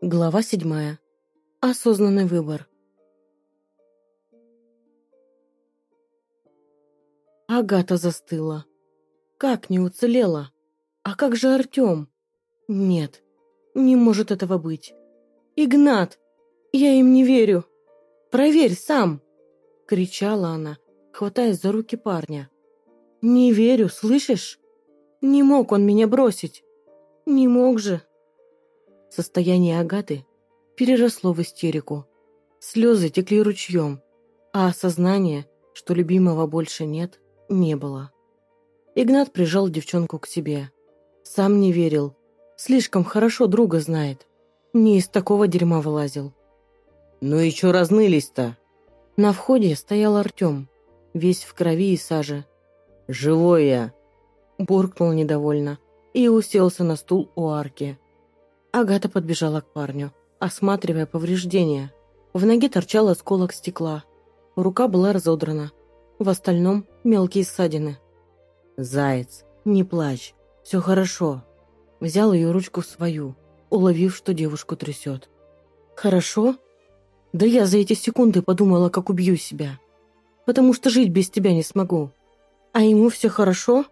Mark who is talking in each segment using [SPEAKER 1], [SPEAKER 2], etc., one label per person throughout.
[SPEAKER 1] Глава седьмая. Осознанный выбор. Агата застыла. Как не уцелела? А как же Артем? Нет, не может этого быть. Игнат! Я им не верю. Проверь сам! Кричала она, хватаясь за руки парня. Не верю, слышишь? Не мог он меня бросить. Не мог же. Состояние Агаты переросло в истерику. Слезы текли ручьем, а осознание, что любимого больше нет, не было. Игнат прижал девчонку к себе. Сам не верил. Слишком хорошо друга знает. Не из такого дерьма вылазил.
[SPEAKER 2] «Ну и чё разнылись-то?»
[SPEAKER 1] На входе стоял Артем, весь в крови и саже.
[SPEAKER 2] «Живой я!»
[SPEAKER 1] Буркнул недовольно и уселся на стул у арки. Агата подбежала к парню, осматривая повреждения. В ноге торчал осколок стекла. Рука была разодрана. В остальном мелкие ссадины. «Заяц, не плачь, все хорошо». Взял ее ручку в свою, уловив, что девушку трясет. «Хорошо?» «Да я за эти секунды подумала, как убью себя. Потому что жить без тебя не смогу. А ему все хорошо?»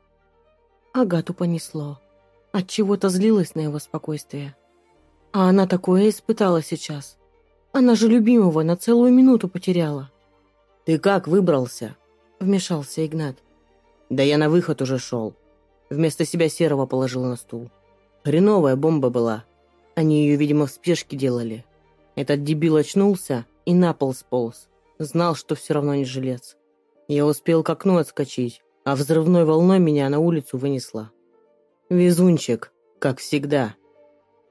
[SPEAKER 1] Агату понесло. От чего то злилась на его спокойствие. А она такое испытала сейчас. Она же любимого на целую минуту потеряла.
[SPEAKER 2] «Ты как выбрался?»
[SPEAKER 1] Вмешался Игнат.
[SPEAKER 2] «Да я на выход уже шел. Вместо себя серого положил на стул. Хреновая бомба была. Они ее, видимо, в спешке делали. Этот дебил очнулся и на пол сполз. Знал, что все равно не жилец. Я успел к окну отскочить, а взрывной волной меня на улицу вынесла. Везунчик, как всегда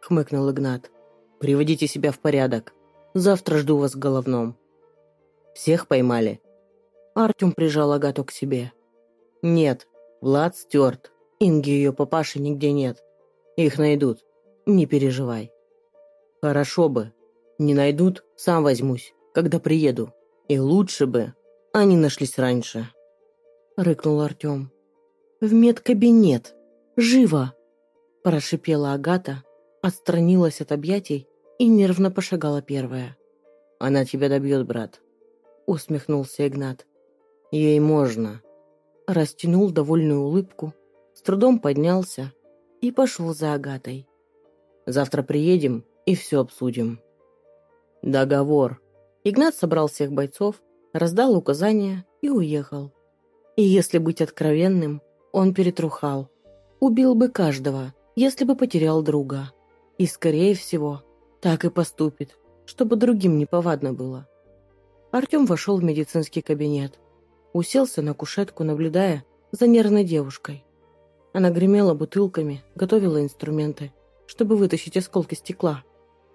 [SPEAKER 2] хмыкнул Игнат. «Приводите себя в порядок. Завтра жду вас в головном». «Всех поймали?» Артем прижал Агату к себе. «Нет, Влад стерт. Инги ее папаши нигде нет. Их найдут. Не переживай». «Хорошо бы. Не найдут, сам возьмусь, когда приеду. И лучше бы они нашлись раньше». Рыкнул Артем. «В медкабинет. Живо!» Прошипела Агата, отстранилась от объятий и нервно пошагала первая. «Она тебя добьет, брат», — усмехнулся Игнат. «Ей можно». Растянул довольную улыбку, с трудом поднялся и пошел за Агатой. «Завтра приедем и все обсудим». «Договор». Игнат собрал всех бойцов, раздал указания и уехал. И если быть откровенным, он перетрухал. Убил бы каждого, если бы потерял друга. И, скорее всего, так и поступит, чтобы другим неповадно было. Артем вошел в медицинский кабинет. Уселся на кушетку, наблюдая за нервной девушкой. Она гремела бутылками, готовила инструменты, чтобы вытащить осколки стекла.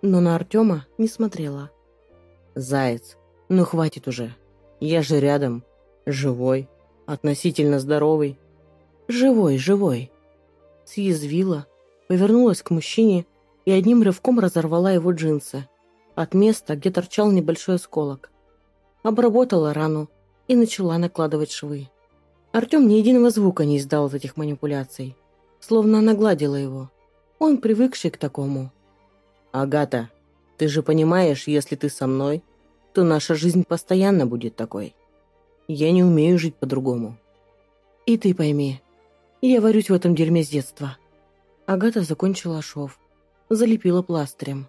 [SPEAKER 2] Но на Артема не смотрела. «Заяц, ну хватит уже. Я же рядом. Живой. Относительно здоровый». «Живой, живой». Съязвила, повернулась к мужчине и одним рывком разорвала его джинсы от места, где торчал небольшой осколок. Обработала рану и начала накладывать швы. Артем ни единого звука не издал от этих манипуляций, словно она гладила его. Он привыкший к такому. «Агата, ты же понимаешь, если ты со мной, то наша жизнь постоянно будет такой. Я не умею жить по-другому». «И ты пойми, я варюсь в этом дерьме с детства». Агата закончила шов залепила пластырем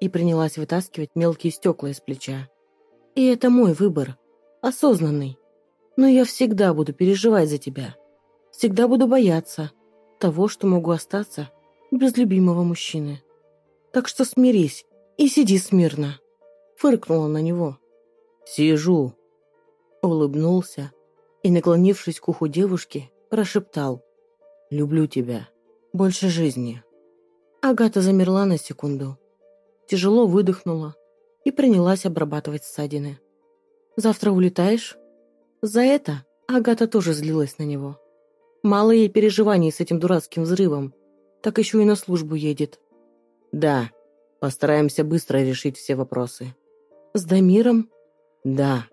[SPEAKER 2] и принялась вытаскивать мелкие стекла из плеча. И это мой выбор, осознанный. Но я всегда буду переживать за тебя. Всегда буду бояться того, что могу остаться без любимого мужчины. Так что смирись и сиди смирно. Фыркнула на него. «Сижу»,
[SPEAKER 1] улыбнулся и, наклонившись к уху девушки, прошептал «Люблю тебя. Больше жизни». Агата замерла на секунду, тяжело выдохнула и принялась обрабатывать ссадины. «Завтра улетаешь?» За это Агата тоже злилась на него. Мало ей переживаний с этим дурацким взрывом, так еще и на службу едет.
[SPEAKER 2] «Да, постараемся быстро решить все вопросы».
[SPEAKER 1] «С Дамиром?»
[SPEAKER 2] «Да».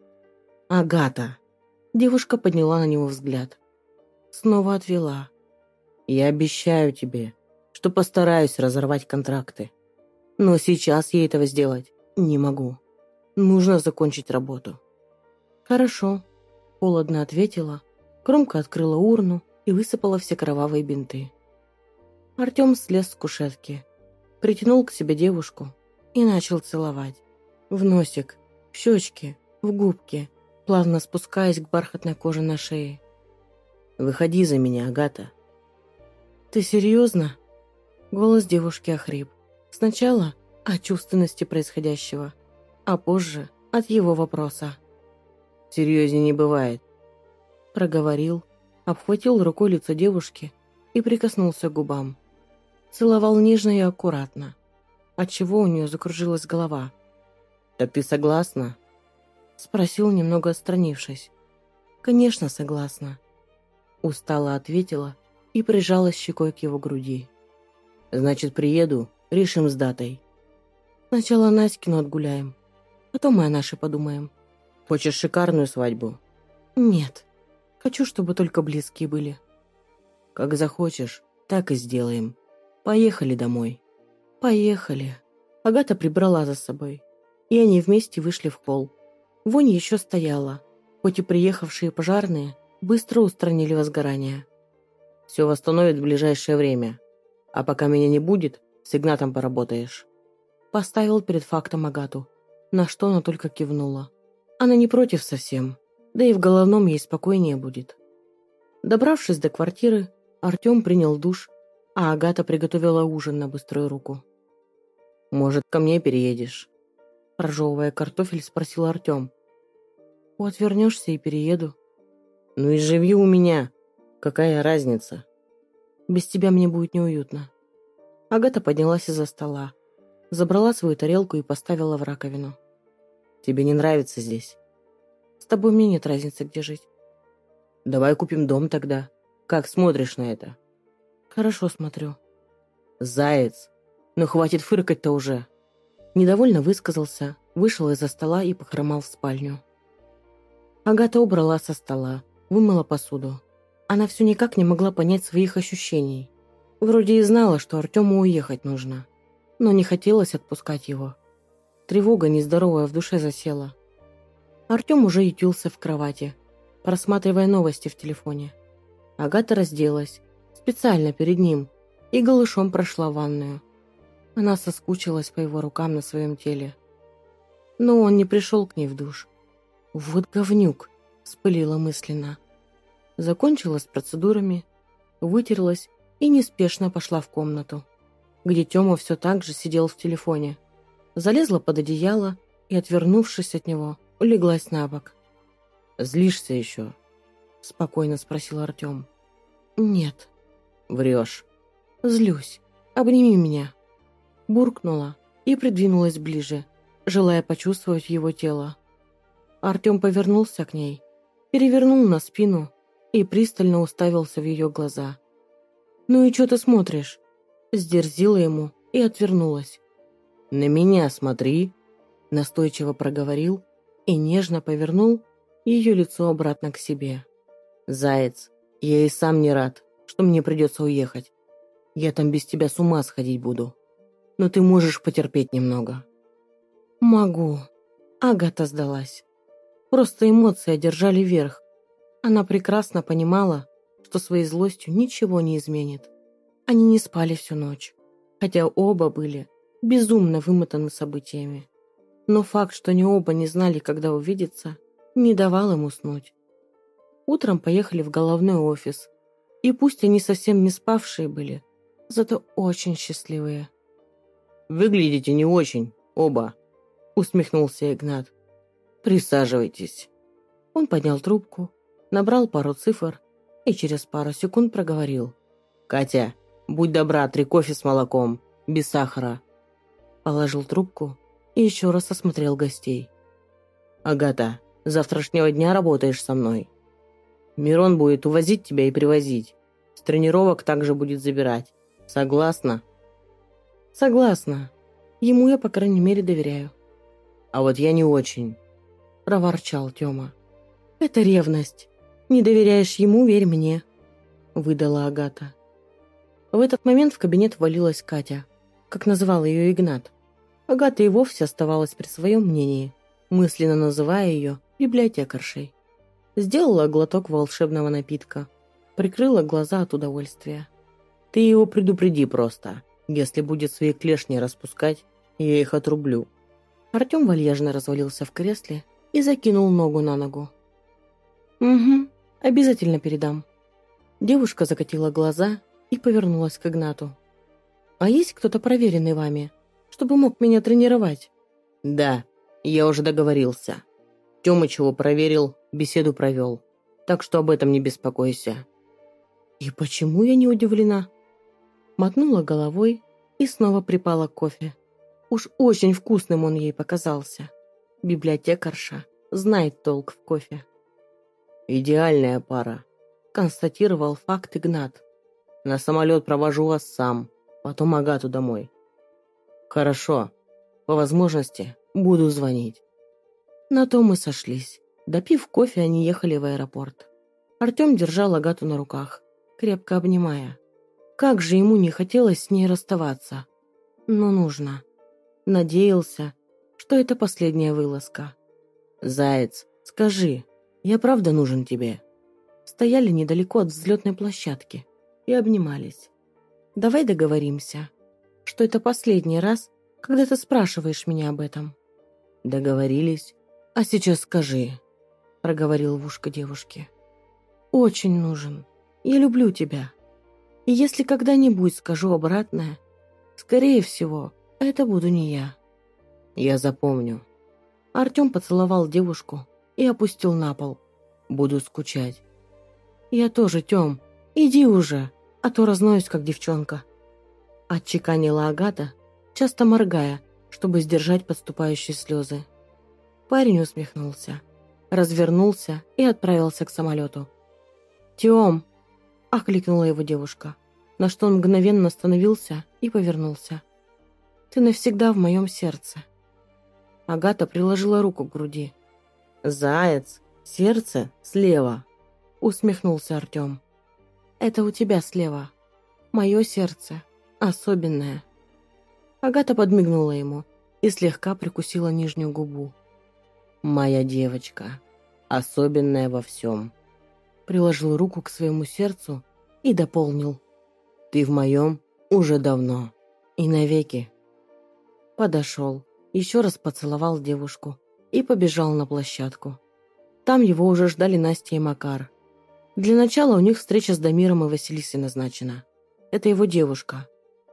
[SPEAKER 1] «Агата». Девушка подняла на него взгляд. Снова отвела.
[SPEAKER 2] Я обещаю тебе, что постараюсь разорвать контракты. Но сейчас я этого сделать не могу. Нужно закончить работу.
[SPEAKER 1] Хорошо, холодно ответила, громко открыла урну и высыпала все кровавые бинты. Артем слез с кушетки, притянул к себе девушку и начал целовать. В носик, в щечки, в губки, плавно спускаясь к бархатной коже на шее.
[SPEAKER 2] «Выходи за меня, Агата».
[SPEAKER 1] «Ты серьезно?» Голос девушки охрип. Сначала о чувственности происходящего, а позже от его вопроса.
[SPEAKER 2] «Серьезнее не бывает», —
[SPEAKER 1] проговорил, обхватил рукой лицо девушки и прикоснулся к губам. Целовал нежно и аккуратно, отчего у нее закружилась голова.
[SPEAKER 2] «Так ты согласна?»
[SPEAKER 1] — спросил, немного отстранившись. «Конечно, согласна», — устало ответила и прижалась щекой к его груди.
[SPEAKER 2] Значит, приеду, решим с датой.
[SPEAKER 1] Сначала Наськину отгуляем, потом мы о нашей подумаем.
[SPEAKER 2] Хочешь шикарную свадьбу?
[SPEAKER 1] Нет. Хочу, чтобы только близкие были.
[SPEAKER 2] Как захочешь, так и сделаем. Поехали домой.
[SPEAKER 1] Поехали. Агата прибрала за собой. И они вместе вышли в холл. Вонь еще стояла, хоть и приехавшие пожарные быстро устранили возгорание.
[SPEAKER 2] Все восстановят в ближайшее время. А пока меня не будет, с Игнатом поработаешь.
[SPEAKER 1] Поставил перед фактом Агату, на что она только кивнула. Она не против совсем, да и в головном ей спокойнее будет. Добравшись до квартиры, Артем принял душ, а Агата приготовила ужин на быструю руку.
[SPEAKER 2] «Может, ко мне переедешь?»
[SPEAKER 1] Прожевывая картофель, спросил Артем. «Вот вернешься и перееду».
[SPEAKER 2] «Ну и живи у меня. Какая разница?»
[SPEAKER 1] Без тебя мне будет неуютно». Агата поднялась из-за стола, забрала свою тарелку и поставила в раковину.
[SPEAKER 2] «Тебе не нравится здесь?»
[SPEAKER 1] «С тобой мне нет разницы, где жить».
[SPEAKER 2] «Давай купим дом тогда. Как смотришь на это?»
[SPEAKER 1] «Хорошо смотрю».
[SPEAKER 2] «Заяц! Ну хватит фыркать-то уже!»
[SPEAKER 1] Недовольно высказался, вышел из-за стола и похромал в спальню. Агата убрала со стола, вымыла посуду. Она все никак не могла понять своих ощущений. Вроде и знала, что Артему уехать нужно, но не хотелось отпускать его. Тревога нездоровая в душе засела. Артем уже ютился в кровати, просматривая новости в телефоне. Агата разделась, специально перед ним, и голышом прошла в ванную. Она соскучилась по его рукам на своем теле. Но он не пришел к ней в душ. «Вот говнюк!» – вспылила мысленно – закончила с процедурами, вытерлась и неспешно пошла в комнату, где Тёма все так же сидел в телефоне. Залезла под одеяло и, отвернувшись от него, улеглась на бок.
[SPEAKER 2] «Злишься еще?»
[SPEAKER 1] – спокойно спросил Артем. «Нет».
[SPEAKER 2] «Врешь».
[SPEAKER 1] «Злюсь. Обними меня». Буркнула и придвинулась ближе, желая почувствовать его тело. Артем повернулся к ней, перевернул на спину и пристально уставился в ее глаза. «Ну и что ты смотришь?» Сдерзила ему и отвернулась.
[SPEAKER 2] «На меня смотри!»
[SPEAKER 1] Настойчиво проговорил и нежно повернул ее лицо обратно к себе.
[SPEAKER 2] «Заяц, я и сам не рад, что мне придется уехать. Я там без тебя с ума сходить буду. Но ты можешь потерпеть немного».
[SPEAKER 1] «Могу». Агата сдалась. Просто эмоции одержали верх, она прекрасно понимала, что своей злостью ничего не изменит. Они не спали всю ночь, хотя оба были безумно вымотаны событиями. Но факт, что они оба не знали, когда увидеться, не давал им уснуть. Утром поехали в головной офис, и пусть они совсем не спавшие были, зато очень счастливые.
[SPEAKER 2] «Выглядите не очень, оба», — усмехнулся Игнат. «Присаживайтесь».
[SPEAKER 1] Он поднял трубку, набрал пару цифр и через пару секунд проговорил.
[SPEAKER 2] «Катя, будь добра, три кофе с молоком, без сахара».
[SPEAKER 1] Положил трубку и еще раз осмотрел гостей.
[SPEAKER 2] «Агата, с завтрашнего дня работаешь со мной. Мирон будет увозить тебя и привозить. С тренировок также будет забирать. Согласна?»
[SPEAKER 1] «Согласна. Ему я, по крайней мере, доверяю».
[SPEAKER 2] «А вот я не очень», –
[SPEAKER 1] проворчал Тёма. «Это ревность. Не доверяешь ему, верь мне», — выдала Агата. В этот момент в кабинет ввалилась Катя, как называл ее Игнат. Агата и вовсе оставалась при своем мнении, мысленно называя ее библиотекаршей. Сделала глоток волшебного напитка, прикрыла глаза от удовольствия.
[SPEAKER 2] «Ты его предупреди просто. Если будет свои клешни распускать, я их отрублю».
[SPEAKER 1] Артем вальяжно развалился в кресле и закинул ногу на ногу. «Угу, обязательно передам». Девушка закатила глаза и повернулась к Игнату. «А есть кто-то проверенный вами, чтобы мог меня тренировать?»
[SPEAKER 2] «Да, я уже договорился. Тёмыч его проверил, беседу провел. Так что об этом не беспокойся».
[SPEAKER 1] «И почему я не удивлена?» Мотнула головой и снова припала к кофе. Уж очень вкусным он ей показался. Библиотекарша знает толк в кофе.
[SPEAKER 2] «Идеальная пара», — констатировал факт Игнат. «На самолет провожу вас сам, потом Агату домой». «Хорошо. По возможности буду звонить».
[SPEAKER 1] На то мы сошлись. Допив кофе, они ехали в аэропорт. Артем держал Агату на руках, крепко обнимая. Как же ему не хотелось с ней расставаться. Но нужно. Надеялся, что это последняя вылазка.
[SPEAKER 2] «Заяц, скажи, я правда нужен тебе?»
[SPEAKER 1] Стояли недалеко от взлетной площадки и обнимались. «Давай договоримся, что это последний раз, когда ты спрашиваешь меня об этом».
[SPEAKER 2] «Договорились. А сейчас скажи», — проговорил в ушко девушки.
[SPEAKER 1] «Очень нужен. Я люблю тебя. И если когда-нибудь скажу обратное, скорее всего, это буду не я».
[SPEAKER 2] «Я запомню»,
[SPEAKER 1] Артем поцеловал девушку и опустил на пол. «Буду скучать». «Я тоже, Тем. Иди уже, а то разноюсь, как девчонка». Отчеканила Агата, часто моргая, чтобы сдержать подступающие слезы. Парень усмехнулся, развернулся и отправился к самолету. «Тем!» – окликнула его девушка, на что он мгновенно остановился и повернулся. «Ты навсегда в моем сердце». Агата приложила руку к груди.
[SPEAKER 2] «Заяц, сердце слева», — усмехнулся Артем.
[SPEAKER 1] «Это у тебя слева. Мое сердце особенное». Агата подмигнула ему и слегка прикусила нижнюю губу.
[SPEAKER 2] «Моя девочка, особенная во всем», — приложил руку к своему сердцу и дополнил. «Ты в моем уже давно и навеки».
[SPEAKER 1] Подошел, еще раз поцеловал девушку и побежал на площадку. Там его уже ждали Настя и Макар. Для начала у них встреча с Дамиром и Василисой назначена. Это его девушка.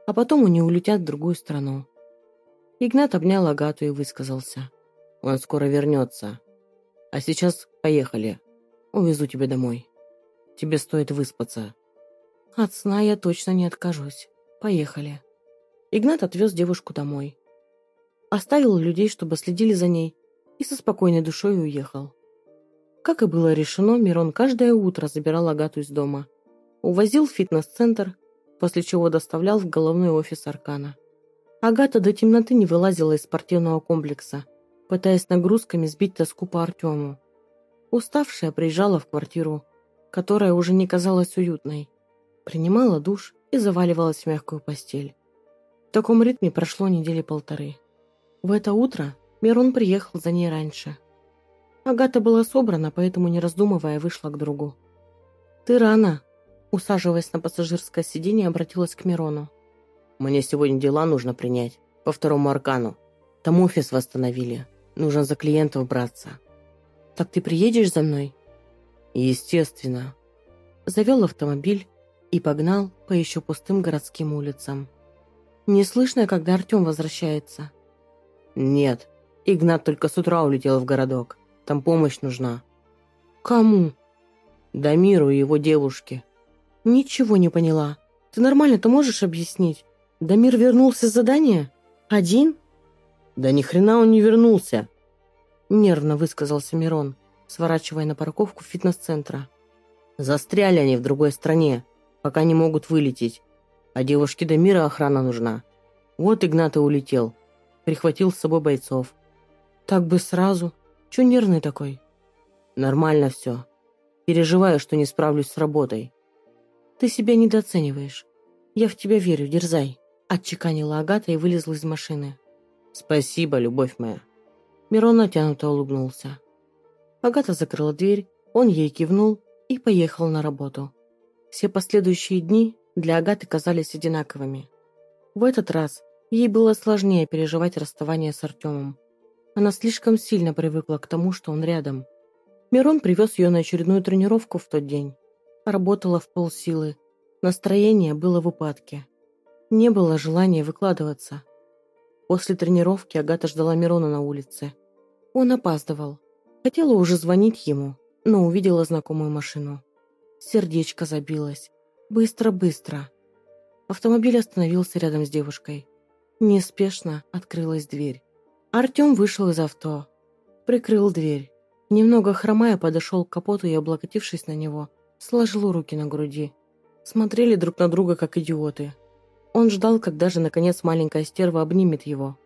[SPEAKER 1] А потом они улетят в другую страну. Игнат обнял Агату и высказался.
[SPEAKER 2] «Он скоро вернется. А сейчас поехали. Увезу тебя домой. Тебе стоит выспаться».
[SPEAKER 1] «От сна я точно не откажусь. Поехали». Игнат отвез девушку домой. Оставил людей, чтобы следили за ней, и со спокойной душой уехал. Как и было решено, Мирон каждое утро забирал Агату из дома. Увозил в фитнес-центр, после чего доставлял в головной офис Аркана. Агата до темноты не вылазила из спортивного комплекса, пытаясь нагрузками сбить тоску по Артему. Уставшая приезжала в квартиру, которая уже не казалась уютной. Принимала душ и заваливалась в мягкую постель. В таком ритме прошло недели полторы. В это утро Мирон приехал за ней раньше. Агата была собрана, поэтому, не раздумывая, вышла к другу. «Ты рано», — усаживаясь на пассажирское сиденье, обратилась к Мирону.
[SPEAKER 2] «Мне сегодня дела нужно принять, по второму аркану. Там офис восстановили, нужно за клиентов браться».
[SPEAKER 1] «Так ты приедешь за мной?»
[SPEAKER 2] «Естественно».
[SPEAKER 1] Завел автомобиль и погнал по еще пустым городским улицам. Не слышно, когда Артем возвращается.
[SPEAKER 2] «Нет, Игнат только с утра улетел в городок. Там помощь нужна».
[SPEAKER 1] «Кому?»
[SPEAKER 2] «Дамиру и его девушке».
[SPEAKER 1] «Ничего не поняла. Ты нормально-то можешь объяснить? Дамир вернулся с задания? Один?»
[SPEAKER 2] «Да ни хрена он не вернулся!»
[SPEAKER 1] Нервно высказался Мирон, сворачивая на парковку фитнес-центра.
[SPEAKER 2] «Застряли они в другой стране, пока не могут вылететь. А девушке Дамира охрана нужна. Вот Игнат и улетел прихватил с собой бойцов.
[SPEAKER 1] Так бы сразу. Че нервный такой?
[SPEAKER 2] Нормально все. Переживаю, что не справлюсь с работой.
[SPEAKER 1] Ты себя недооцениваешь. «Я в тебя верю, дерзай», — отчеканила Агата и вылезла из машины.
[SPEAKER 2] «Спасибо, любовь моя».
[SPEAKER 1] Мирон натянуто улыбнулся. Агата закрыла дверь, он ей кивнул и поехал на работу. Все последующие дни для Агаты казались одинаковыми. В этот раз ей было сложнее переживать расставание с Артемом. Она слишком сильно привыкла к тому, что он рядом. Мирон привез ее на очередную тренировку в тот день. Работала в полсилы. Настроение было в упадке. Не было желания выкладываться. После тренировки Агата ждала Мирона на улице. Он опаздывал. Хотела уже звонить ему, но увидела знакомую машину. Сердечко забилось. Быстро-быстро. Автомобиль остановился рядом с девушкой. Неспешно открылась дверь. Артем вышел из авто. Прикрыл дверь. Немного хромая подошел к капоту и, облокотившись на него, сложил руки на груди. Смотрели друг на друга, как идиоты. Он ждал, когда же, наконец, маленькая стерва обнимет его.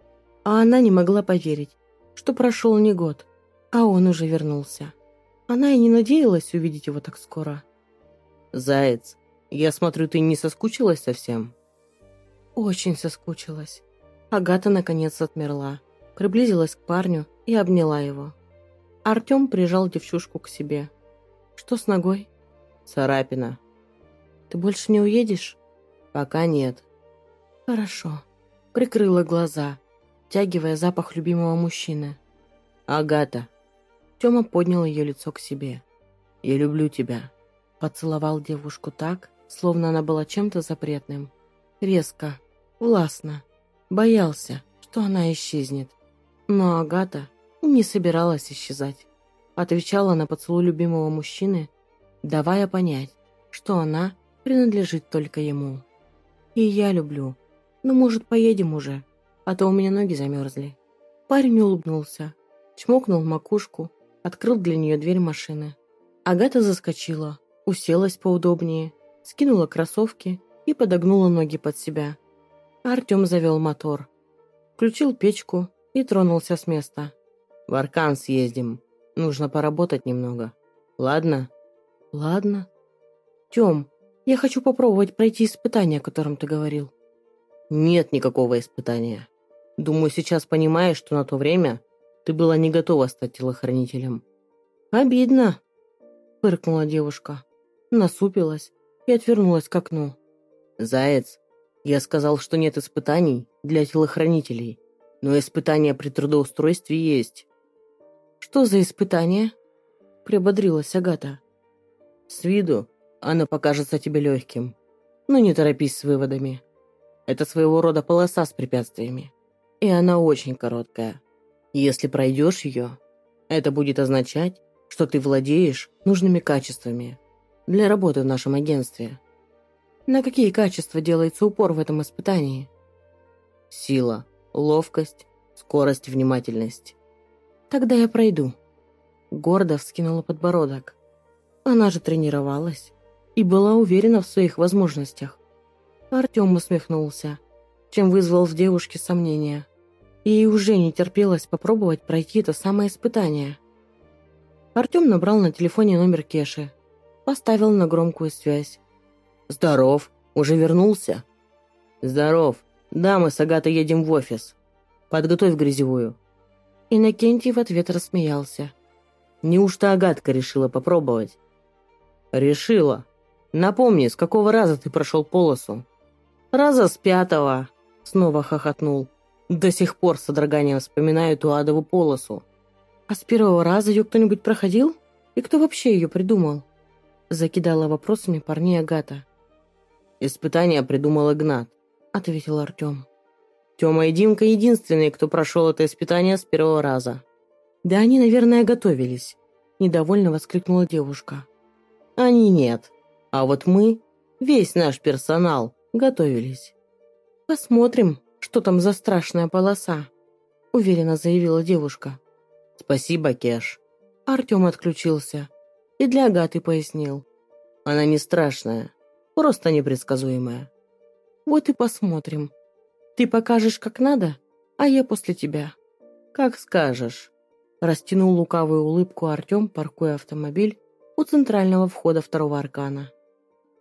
[SPEAKER 1] А она не могла поверить, что прошел не год, а он уже вернулся. Она и не надеялась увидеть его так скоро.
[SPEAKER 2] «Заяц, я смотрю, ты не соскучилась совсем?»
[SPEAKER 1] Очень соскучилась. Агата наконец отмерла, приблизилась к парню и обняла его. Артем прижал девчушку к себе. «Что с ногой?»
[SPEAKER 2] «Царапина».
[SPEAKER 1] «Ты больше не уедешь?»
[SPEAKER 2] «Пока нет».
[SPEAKER 1] «Хорошо». Прикрыла глаза, втягивая запах любимого мужчины.
[SPEAKER 2] «Агата».
[SPEAKER 1] Тёма поднял ее лицо к себе.
[SPEAKER 2] «Я люблю тебя».
[SPEAKER 1] Поцеловал девушку так, словно она была чем-то запретным. Резко, властно. Боялся, что она исчезнет. Но Агата не собиралась исчезать. Отвечала на поцелуй любимого мужчины, давая понять, что она принадлежит только ему. И я люблю. Ну, может, поедем уже, а то у меня ноги замерзли. Парень улыбнулся, чмокнул макушку, открыл для нее дверь машины. Агата заскочила, уселась поудобнее, скинула кроссовки и подогнула ноги под себя. Артем завел мотор, включил печку и тронулся с места.
[SPEAKER 2] «В Аркан съездим. Нужно поработать немного. Ладно?»
[SPEAKER 1] «Ладно. Тем, я хочу попробовать пройти испытание, о котором ты говорил».
[SPEAKER 2] «Нет никакого испытания. Думаю, сейчас понимаешь, что на то время ты была не готова стать телохранителем».
[SPEAKER 1] «Обидно», — фыркнула девушка насупилась и отвернулась к окну.
[SPEAKER 2] «Заяц, я сказал, что нет испытаний для телохранителей, но испытания при трудоустройстве есть».
[SPEAKER 1] «Что за испытание?» — приободрилась Агата.
[SPEAKER 2] «С виду оно покажется тебе легким, но не торопись с выводами. Это своего рода полоса с препятствиями, и она очень короткая. Если пройдешь ее, это будет означать, что ты владеешь нужными качествами, для работы в нашем агентстве.
[SPEAKER 1] На какие качества делается упор в этом испытании?
[SPEAKER 2] Сила, ловкость, скорость, внимательность.
[SPEAKER 1] Тогда я пройду. Гордо вскинула подбородок. Она же тренировалась и была уверена в своих возможностях. Артем усмехнулся, чем вызвал в девушке сомнения. Ей уже не терпелось попробовать пройти это самое испытание. Артем набрал на телефоне номер Кеши Поставил на громкую связь.
[SPEAKER 2] «Здоров. Уже вернулся?» «Здоров. Да, мы с Агатой едем в офис. Подготовь грязевую».
[SPEAKER 1] Иннокентий в ответ рассмеялся.
[SPEAKER 2] «Неужто Агатка решила попробовать?» «Решила. Напомни, с какого раза ты прошел полосу?»
[SPEAKER 1] «Раза с пятого», — снова хохотнул. «До сих пор с содроганием вспоминаю ту адову полосу». «А с первого раза ее кто-нибудь проходил? И кто вообще ее придумал?» Закидала вопросами парней Агата.
[SPEAKER 2] «Испытание придумал Игнат», —
[SPEAKER 1] ответил Артем.
[SPEAKER 2] «Тема и Димка единственные, кто прошел это испытание с первого раза».
[SPEAKER 1] «Да они, наверное, готовились», — недовольно воскликнула девушка.
[SPEAKER 2] «Они нет. А вот мы, весь наш персонал, готовились».
[SPEAKER 1] «Посмотрим, что там за страшная полоса», — уверенно заявила девушка.
[SPEAKER 2] «Спасибо, Кеш».
[SPEAKER 1] Артем отключился и для Агаты пояснил.
[SPEAKER 2] Она не страшная, просто непредсказуемая.
[SPEAKER 1] Вот и посмотрим. Ты покажешь, как надо, а я после тебя.
[SPEAKER 2] Как скажешь.
[SPEAKER 1] Растянул лукавую улыбку Артем, паркуя автомобиль у центрального входа второго аркана.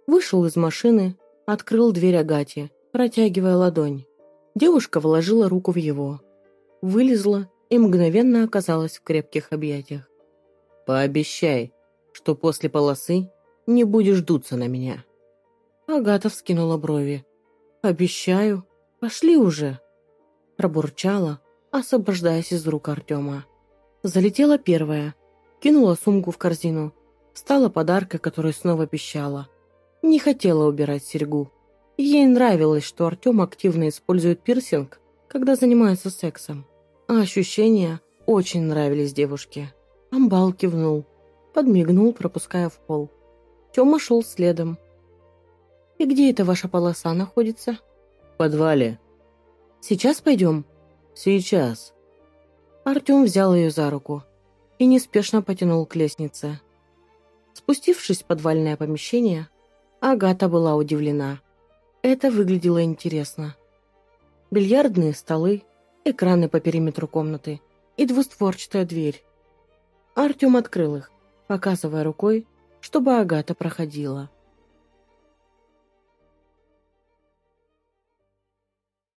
[SPEAKER 1] Вышел из машины, Открыл дверь Агате, протягивая ладонь. Девушка вложила руку в его. Вылезла и мгновенно оказалась в крепких объятиях.
[SPEAKER 2] «Пообещай, что после полосы не будешь дуться на меня».
[SPEAKER 1] Агата вскинула брови. «Обещаю. Пошли уже!» Пробурчала, освобождаясь из рук Артема. Залетела первая, кинула сумку в корзину, стала подаркой, которая снова пищала. Не хотела убирать серьгу. Ей нравилось, что Артем активно использует пирсинг, когда занимается сексом. А ощущения очень нравились девушке. Амбал кивнул, подмигнул, пропуская в пол. Тёма шел следом. «И где эта ваша полоса находится?»
[SPEAKER 2] «В подвале».
[SPEAKER 1] «Сейчас пойдем?»
[SPEAKER 2] «Сейчас».
[SPEAKER 1] Артем взял ее за руку и неспешно потянул к лестнице. Спустившись в подвальное помещение, Агата была удивлена. Это выглядело интересно. Бильярдные столы, экраны по периметру комнаты и двустворчатая дверь. Артем открыл их, показывая рукой, чтобы Агата проходила.